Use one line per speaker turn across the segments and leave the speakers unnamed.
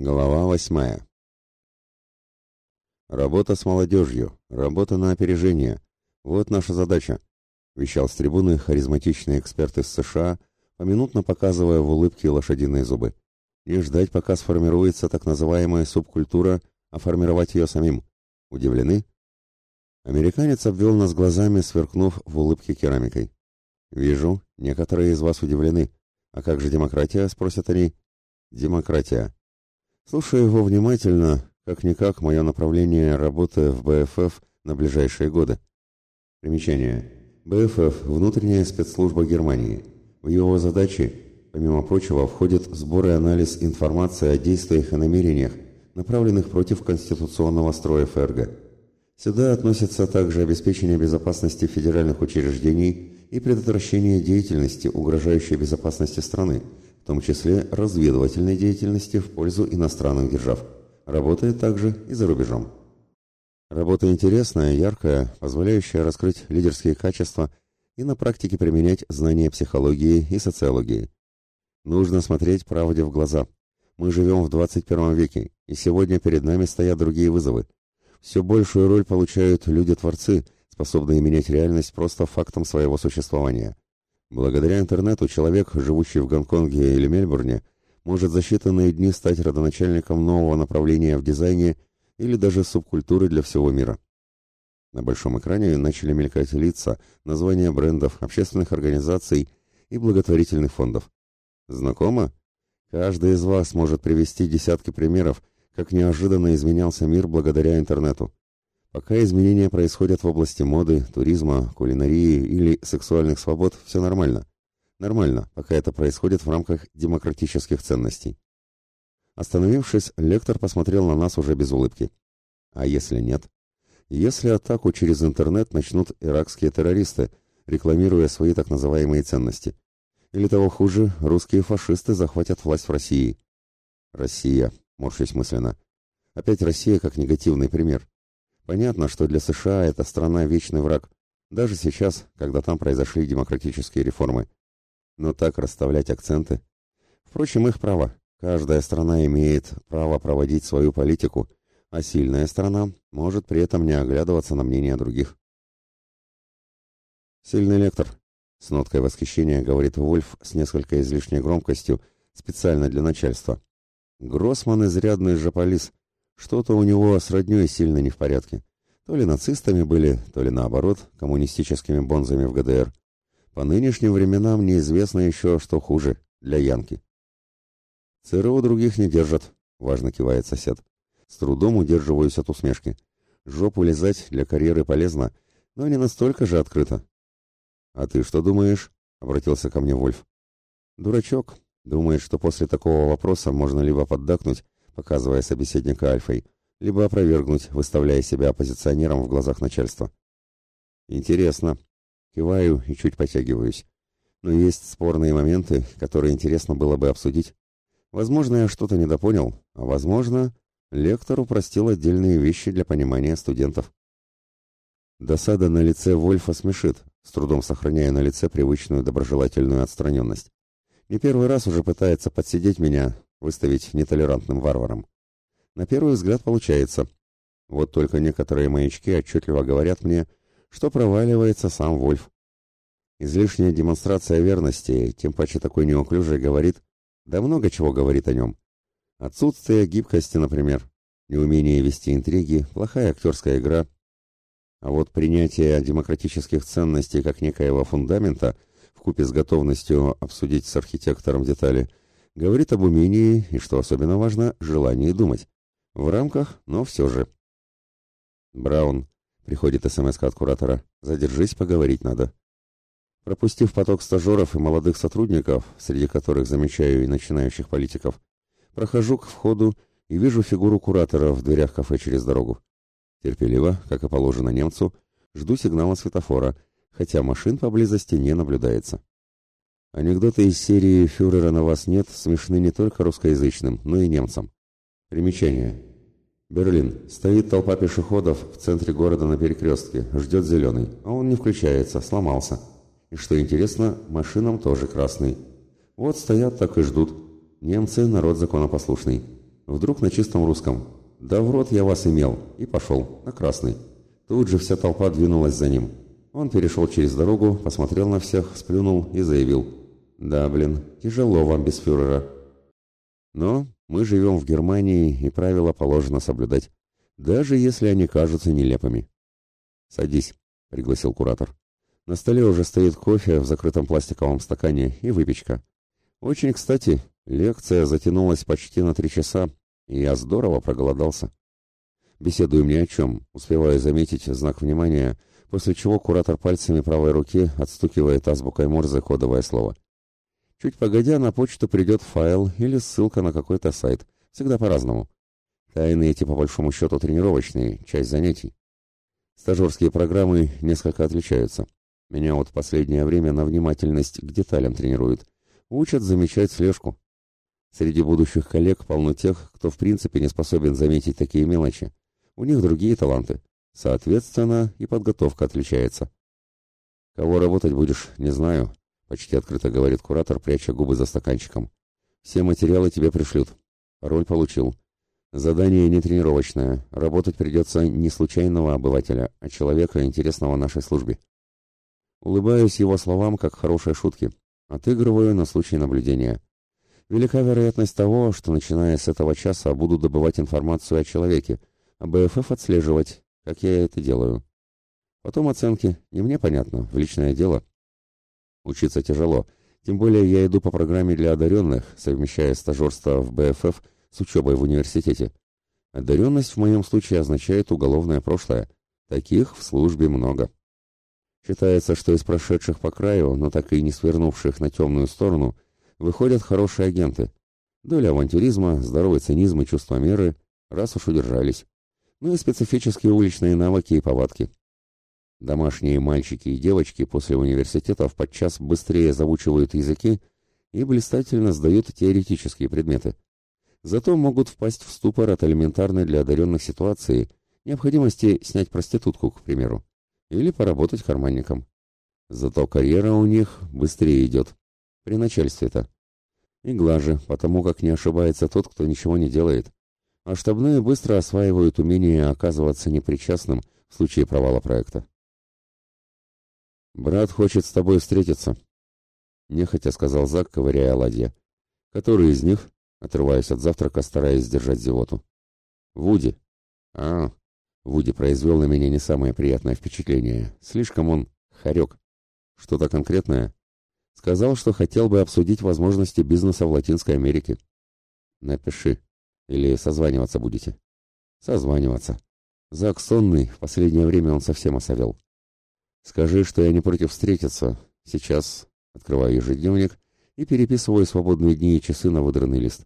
Глава восьмая. Работа с молодежью, работа на опережение. Вот наша задача, вещал с трибуны харизматичный эксперт из США, поминутно показывая в улыбке лошадиные зубы. Не ждать, пока сформируется так называемая субкультура, а формировать ее самим. Удивлены? Американец обвел нас глазами, сверкнув в улыбке керамикой. «Вижу, некоторые из вас удивлены. А как же демократия?» — спросят они. «Демократия. Слушаю его внимательно, как-никак мое направление работы в БФФ на ближайшие годы. Примечание. БФФ – внутренняя спецслужба Германии. В его задачи, помимо прочего, входит сбор и анализ информации о действиях и намерениях, направленных против конституционного строя ФРГ. Сюда относятся также обеспечение безопасности федеральных учреждений и предотвращение деятельности, угрожающей безопасности страны, том числе разведывательной деятельности в пользу иностранных держав. Работает также и за рубежом. Работа интересная, яркая, позволяющая раскрыть лидерские качества и на практике применять знания психологии и социологии. Нужно смотреть правде в глаза. Мы живем в 21 веке, и сегодня перед нами стоят другие вызовы. Все большую роль получают люди-творцы, способные менять реальность просто фактом своего существования. Благодаря интернету человек, живущий в Гонконге или Мельбурне, может за считанные дни стать родоначальником нового направления в дизайне или даже субкультуры для всего мира. На большом экране начали мелькать лица, названия брендов, общественных организаций и благотворительных фондов. Знакомо? Каждый из вас может привести десятки примеров, как неожиданно изменялся мир благодаря интернету. Пока изменения происходят в области моды, туризма, кулинарии или сексуальных свобод, все нормально. Нормально, пока это происходит в рамках демократических ценностей. Остановившись, лектор посмотрел на нас уже без улыбки. А если нет? Если атаку через интернет начнут иракские террористы, рекламируя свои так называемые ценности? Или того хуже, русские фашисты захватят власть в России? Россия, морщусь мысленно. Опять Россия как негативный пример. Понятно, что для США эта страна вечный враг, даже сейчас, когда там произошли демократические реформы. Но так расставлять акценты... Впрочем, их право. Каждая страна имеет право проводить свою политику, а сильная страна может при этом не оглядываться на мнение других. Сильный лектор, с ноткой восхищения говорит Вольф с несколько излишней громкостью, специально для начальства. Гроссман изрядный жополис, что-то у него с роднёй сильно не в порядке. То ли нацистами были, то ли наоборот, коммунистическими бонзами в ГДР. По нынешним временам неизвестно еще, что хуже для Янки. ЦРУ других не держат, важно кивает сосед. С трудом удерживаюсь от усмешки. Жопу лизать для карьеры полезно, но не настолько же открыто. А ты что думаешь? обратился ко мне Вольф. Дурачок, думает, что после такого вопроса можно либо поддакнуть, показывая собеседника альфой, либо опровергнуть, выставляя себя оппозиционером в глазах начальства. Интересно. Киваю и чуть потягиваюсь. Но есть спорные моменты, которые интересно было бы обсудить. Возможно, я что-то недопонял, а возможно, лектор упростил отдельные вещи для понимания студентов. Досада на лице Вольфа смешит, с трудом сохраняя на лице привычную доброжелательную отстраненность. Не первый раз уже пытается подсидеть меня, выставить нетолерантным варваром. На первый взгляд получается. Вот только некоторые маячки отчетливо говорят мне, что проваливается сам Вольф. Излишняя демонстрация верности, тем паче такой неуклюжий, говорит, да много чего говорит о нем. Отсутствие гибкости, например, неумение вести интриги, плохая актерская игра. А вот принятие демократических ценностей как некоего фундамента, вкупе с готовностью обсудить с архитектором детали, Говорит об умении и, что особенно важно, желании думать. В рамках, но все же. Браун. Приходит смс от куратора. Задержись, поговорить надо. Пропустив поток стажеров и молодых сотрудников, среди которых замечаю и начинающих политиков, прохожу к входу и вижу фигуру куратора в дверях кафе через дорогу. Терпеливо, как и положено немцу, жду сигнала светофора, хотя машин поблизости не наблюдается. Анекдоты из серии «Фюрера на вас нет» смешны не только русскоязычным, но и немцам. Примечание. Берлин. Стоит толпа пешеходов в центре города на перекрестке, ждет зеленый, а он не включается, сломался. И что интересно, машинам тоже красный. Вот стоят, так и ждут. Немцы – народ законопослушный. Вдруг на чистом русском. «Да в рот я вас имел!» И пошел, на красный. Тут же вся толпа двинулась за ним. Он перешел через дорогу, посмотрел на всех, сплюнул и заявил. «Да, блин, тяжело вам без фюрера». Но мы живем в Германии, и правила положено соблюдать, даже если они кажутся нелепыми. «Садись», — пригласил куратор. На столе уже стоит кофе в закрытом пластиковом стакане и выпечка. Очень кстати, лекция затянулась почти на три часа, и я здорово проголодался. Беседуем ни о чем, успеваю заметить знак внимания, после чего куратор пальцами правой руки отстукивает азбукой Морзе кодовое слово. Чуть погодя, на почту придет файл или ссылка на какой-то сайт. Всегда по-разному. Тайны эти, по большому счету, тренировочные, часть занятий. Стажерские программы несколько отличаются. Меня вот в последнее время на внимательность к деталям тренируют. Учат замечать слежку. Среди будущих коллег полно тех, кто в принципе не способен заметить такие мелочи. У них другие таланты. Соответственно, и подготовка отличается. Кого работать будешь, не знаю, почти открыто говорит куратор, пряча губы за стаканчиком. Все материалы тебе пришлют. Роль получил. Задание не тренировочное. Работать придется не случайного обывателя, а человека, интересного нашей службе. Улыбаюсь его словам, как хорошей шутки. Отыгрываю на случай наблюдения. Велика вероятность того, что начиная с этого часа буду добывать информацию о человеке, а БФФ отслеживать, как я это делаю. Потом оценки, не мне понятно, в личное дело. Учиться тяжело, тем более я иду по программе для одаренных, совмещая стажерство в БФФ с учебой в университете. Одаренность в моем случае означает уголовное прошлое. Таких в службе много. Считается, что из прошедших по краю, но так и не свернувших на темную сторону, выходят хорошие агенты. Доля авантюризма, здоровый цинизм и чувство меры, раз уж удержались. Ну и специфические уличные навыки и повадки. Домашние мальчики и девочки после университетов подчас быстрее заучивают языки и блистательно сдают теоретические предметы. Зато могут впасть в ступор от элементарной для одаренных ситуации, необходимости снять проститутку, к примеру, или поработать карманником. Зато карьера у них быстрее идет. При начальстве-то. И глаже, потому как не ошибается тот, кто ничего не делает. А штабные быстро осваивают умение оказываться непричастным в случае провала проекта. «Брат хочет с тобой встретиться», — нехотя сказал Зак, ковыряя ладья. «Который из них?» — отрываясь от завтрака, стараясь сдержать зевоту. «Вуди». «А, Вуди произвел на меня не самое приятное впечатление. Слишком он хорек. Что-то конкретное?» Сказал, что хотел бы обсудить возможности бизнеса в Латинской Америке. Напиши. Или созваниваться будете? Созваниваться. Зак сонный, в последнее время он совсем осовел. Скажи, что я не против встретиться. Сейчас открываю ежедневник и переписываю свободные дни и часы на выдранный лист.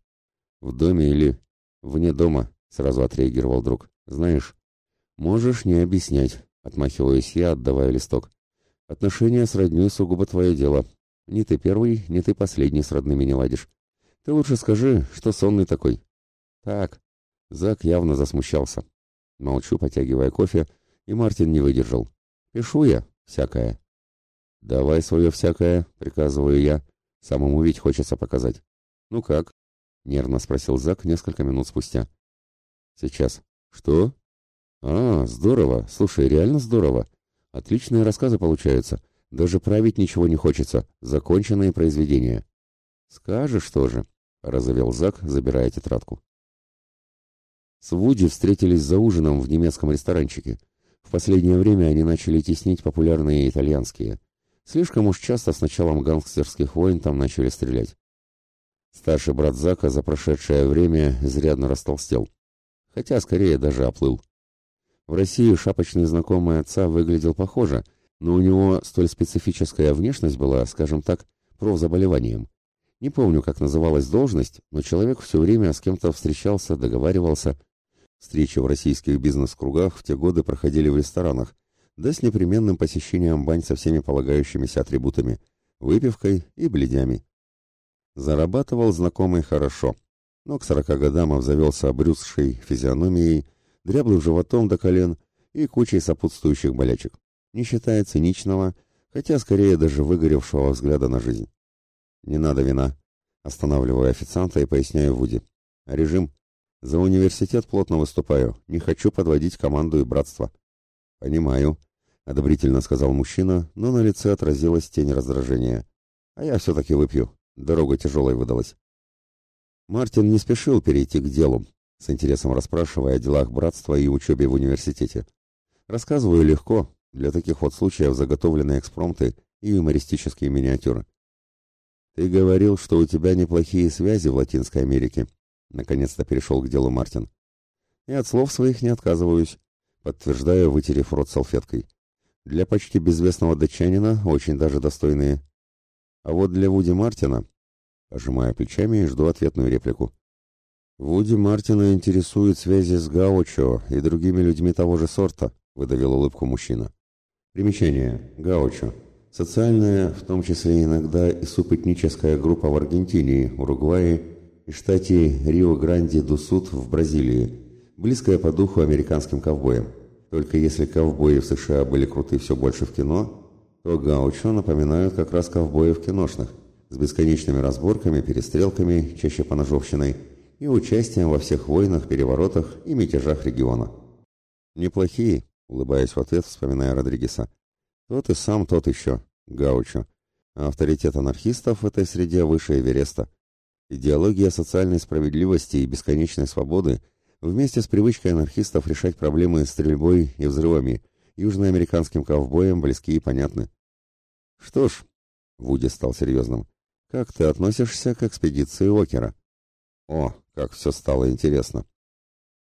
В доме или вне дома, сразу отреагировал друг. Знаешь, можешь не объяснять, отмахиваюсь я, отдавая листок. Отношения с роднёй сугубо твое дело. Ни ты первый, ни ты последний с родными не ладишь. Ты лучше скажи, что сонный такой. Так. Зак явно засмущался. Молчу, потягивая кофе, и Мартин не выдержал. Пишу я, всякое. «Давай свое всякое», — приказываю я. Самому ведь хочется показать. «Ну как?» — нервно спросил Зак несколько минут спустя. «Сейчас». «Что?» «А, здорово. Слушай, реально здорово. Отличные рассказы получаются. Даже править ничего не хочется. Законченные произведения». «Скажешь тоже», — разовел Зак, забирая тетрадку. С Вуди встретились за ужином в немецком ресторанчике. В последнее время они начали теснить популярные итальянские. Слишком уж часто с началом гангстерских войн там начали стрелять. Старший брат Зака за прошедшее время изрядно растолстел. Хотя скорее даже оплыл. В России шапочный знакомый отца выглядел похоже, но у него столь специфическая внешность была, скажем так, профзаболеванием. Не помню, как называлась должность, но человек все время с кем-то встречался, договаривался, Встречи в российских бизнес-кругах в те годы проходили в ресторанах, да с непременным посещением бань со всеми полагающимися атрибутами, выпивкой и бледями. Зарабатывал знакомый хорошо, но к сорока годам обзавелся обрюзшей физиономией, дряблым животом до колен и кучей сопутствующих болячек, не считая циничного, хотя скорее даже выгоревшего взгляда на жизнь. «Не надо вина», — останавливаю официанта и поясняю Вуди. «Режим За университет плотно выступаю, не хочу подводить команду и братство. Понимаю, одобрительно сказал мужчина, но на лице отразилась тень раздражения. А я все-таки выпью, дорога тяжелой выдалась. Мартин не спешил перейти к делу, с интересом расспрашивая о делах братства и учебе в университете. Рассказываю легко, для таких вот случаев заготовлены экспромты и юмористические миниатюры. «Ты говорил, что у тебя неплохие связи в Латинской Америке», — наконец-то перешел к делу Мартин. «И от слов своих не отказываюсь», — подтверждаю, вытерев рот салфеткой. «Для почти безвестного датчанина очень даже достойные. А вот для Вуди Мартина...» Пожимаю плечами жду ответную реплику. «Вуди Мартина интересуют связи с Гаучо и другими людьми того же сорта», — выдавил улыбку мужчина. Примечание. Гаучо. Социальная, в том числе иногда и супетническая группа в Аргентине, Уругвае и штате Рио-Гранди-ду-Суд в Бразилии, близкая по духу американским ковбоям. Только если ковбои в США были круты все больше в кино, то гаучо напоминают как раз ковбоев киношных, с бесконечными разборками, перестрелками, чаще поножовщиной, и участием во всех войнах, переворотах и мятежах региона. Неплохие, улыбаясь в ответ, вспоминая Родригеса. Тот и сам, тот еще, Гаучо. авторитет анархистов в этой среде выше Эвереста. Идеология социальной справедливости и бесконечной свободы вместе с привычкой анархистов решать проблемы стрельбой и взрывами южноамериканским ковбоям близки и понятны. Что ж, Вуди стал серьезным, как ты относишься к экспедиции Окера? О, как все стало интересно.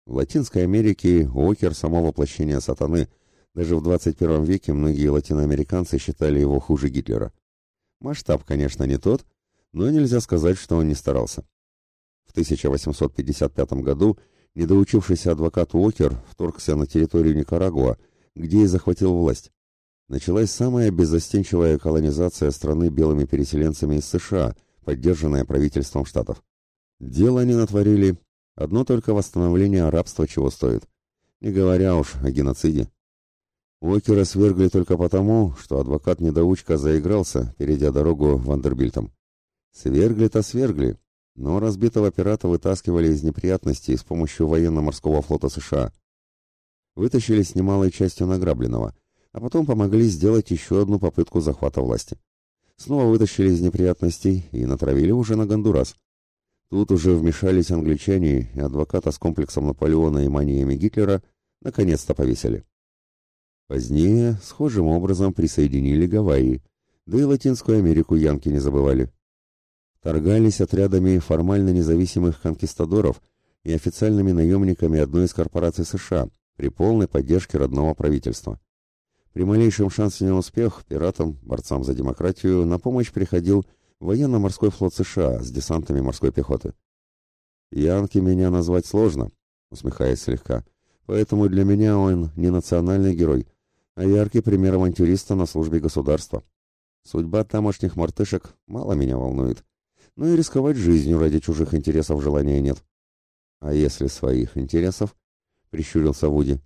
В Латинской Америке Окер – само воплощение сатаны – даже в 21 веке многие латиноамериканцы считали его хуже Гитлера. Масштаб, конечно, не тот, но нельзя сказать, что он не старался. В 1855 году недоучившийся адвокат Уокер вторгся на территорию Никарагуа, где и захватил власть. Началась самая беззастенчивая колонизация страны белыми переселенцами из США, поддержанная правительством штатов. Дело они натворили, одно только восстановление рабства чего стоит, не говоря уж о геноциде. Уокера свергли только потому, что адвокат-недоучка заигрался, перейдя дорогу Вандербильтом. Свергли-то свергли, но разбитого пирата вытаскивали из неприятностей с помощью военно-морского флота США. Вытащили с немалой частью награбленного, а потом помогли сделать еще одну попытку захвата власти. Снова вытащили из неприятностей и натравили уже на Гондурас. Тут уже вмешались англичане, и адвоката с комплексом Наполеона и маниями Гитлера наконец-то повесили. Позднее схожим образом присоединили Гавайи, да и Латинскую Америку янки не забывали. Торгались отрядами формально независимых конкистадоров и официальными наемниками одной из корпораций США при полной поддержке родного правительства. При малейшем шансе на успех пиратам, борцам за демократию, на помощь приходил военно-морской флот США с десантами морской пехоты. «Янки меня назвать сложно», — усмехаясь слегка, — «поэтому для меня он не национальный герой, а яркий пример авантюриста на службе государства. Судьба тамошних мартышек мало меня волнует, но и рисковать жизнью ради чужих интересов желания нет. А если своих интересов? Прищурился Вуди.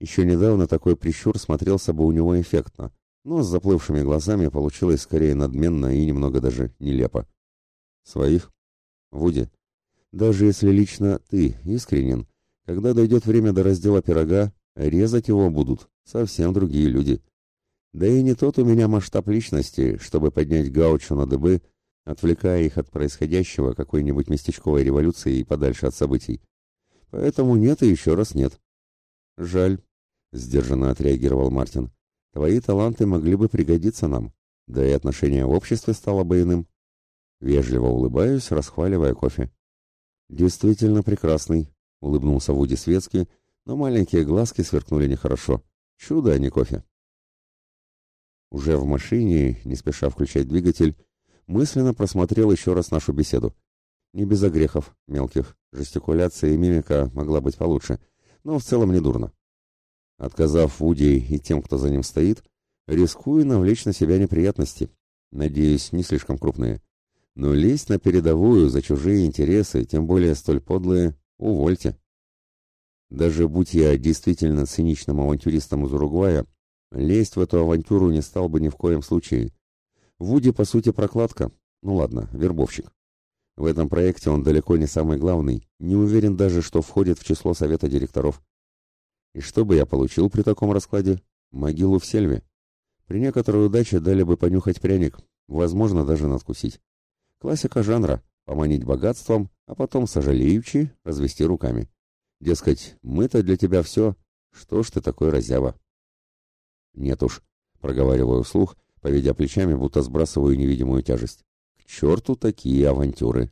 Еще недавно такой прищур смотрелся бы у него эффектно, но с заплывшими глазами получилось скорее надменно и немного даже нелепо. Своих? Вуди, даже если лично ты искренен, когда дойдет время до раздела пирога, резать его будут совсем другие люди. Да и не тот у меня масштаб личности, чтобы поднять гаучо на дыбы, отвлекая их от происходящего какой-нибудь местечковой революции и подальше от событий. Поэтому нет и еще раз нет. Жаль, сдержанно отреагировал Мартин. Твои таланты могли бы пригодиться нам, да и отношение в обществе стало бы иным. Вежливо улыбаюсь, расхваливая кофе. Действительно прекрасный, улыбнулся Вуди Светский, но маленькие глазки сверкнули нехорошо. Чудо, а не кофе. Уже в машине, не спеша включать двигатель, мысленно просмотрел еще раз нашу беседу. Не без огрехов, мелких, жестикуляция и мимика могла быть получше, но в целом не дурно. Отказав Вуди и тем, кто за ним стоит, рискую навлечь на себя неприятности, надеюсь, не слишком крупные. Но лезть на передовую за чужие интересы, тем более столь подлые, увольте. Даже будь я действительно циничным авантюристом из Уругвая, лезть в эту авантюру не стал бы ни в коем случае. Вуди, по сути, прокладка. Ну ладно, вербовщик. В этом проекте он далеко не самый главный, не уверен даже, что входит в число совета директоров. И что бы я получил при таком раскладе? Могилу в сельве. При некоторой удаче дали бы понюхать пряник, возможно, даже надкусить. Классика жанра — поманить богатством, а потом, сожалеючи, развести руками. Дескать, мы-то для тебя все, что ж ты такой разява? Нет уж, проговариваю вслух, поведя плечами, будто сбрасываю невидимую тяжесть. К черту такие авантюры!